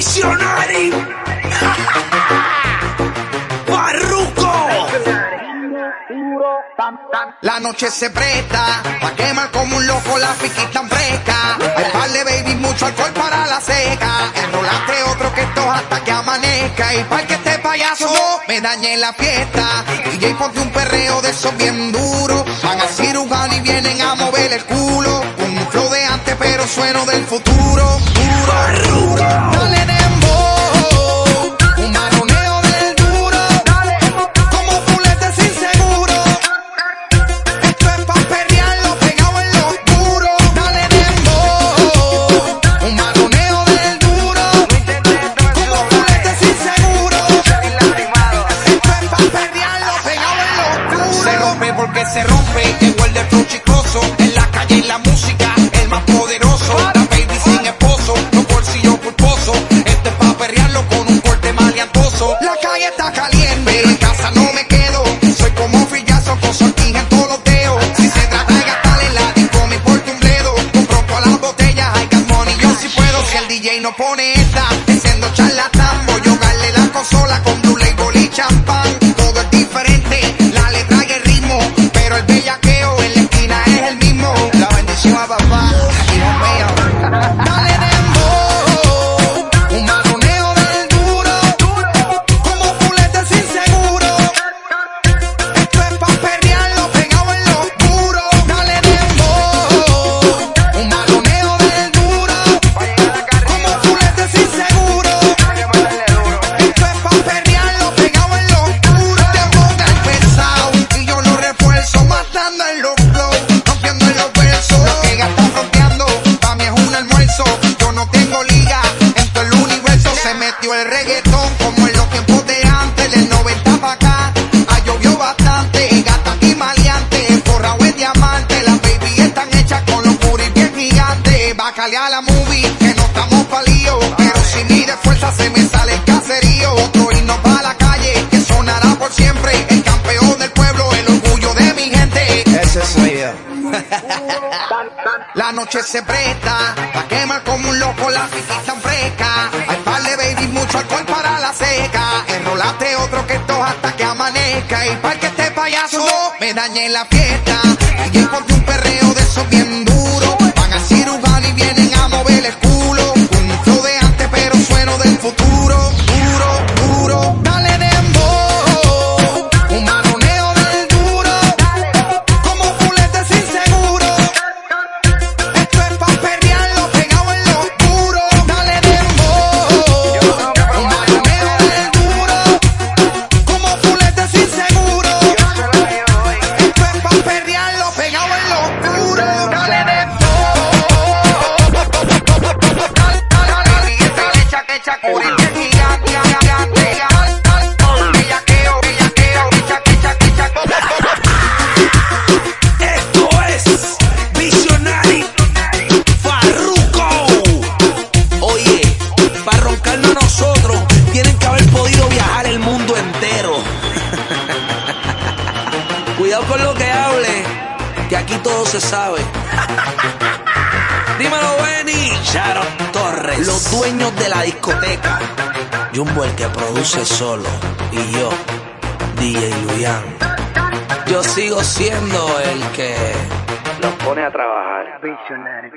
Visionary. Barruco. La noche se presta pa' quemar como un loco la piquita fresca. Hay par de baby, mucho alcohol para la seca. Enrolaste otro que esto hasta que amanezca. Y para que este payaso me dañe la fiesta. DJ ponte un perreo de esos bien duro. Van a cirujano y vienen a mover el culo. Un flow de antes pero sueno del futuro. Duro, Dale porque se rompe. Llegó el de flow chicoso. En la calle y la música, el más poderoso. La baby sin esposo, los bolsillos culposos. Esto es pa' perrearlo con un corte maleantoso. La calle está caliente, en casa no me quedo. Soy como fillazo con sortija en todos los dedos. Si se trata de gastar en la disco, me importa un bledo. Compro todas las botellas, hay got money, yo sí puedo. Si el DJ no pone esta, siendo charlatán, voy a la consola con Blue Label y champán. Gigantes. Bacalea la movie, que no estamos palíos. Pero si ni de fuerza se me sale el caserío. Otro himno pa' la calle, que sonará por siempre. El campeón del pueblo, el orgullo de mi gente. Ese soy yo. La noche se presta pa' quemar como un loco la piquita fresca. Hay par de baby, mucho alcohol para la seca. Enrolaste otro que esto hasta que amanezca. Y para que este payaso me dañe la fiesta. Y ponte un perreo de esos bien Cuidado con lo que hable, que aquí todo se sabe. Dímelo, Benny. Sharon Torres. Los dueños de la discoteca. Jumbo el que produce solo. Y yo, DJ Luyan. Yo sigo siendo el que Los pone a trabajar. Visionary.